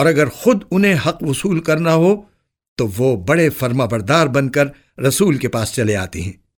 اور اگر خود انہیں حق وصول کرنا ہو، تو وہ بڑے فرما بردار بن کر رسول کے پاس چلے آتے ہیں۔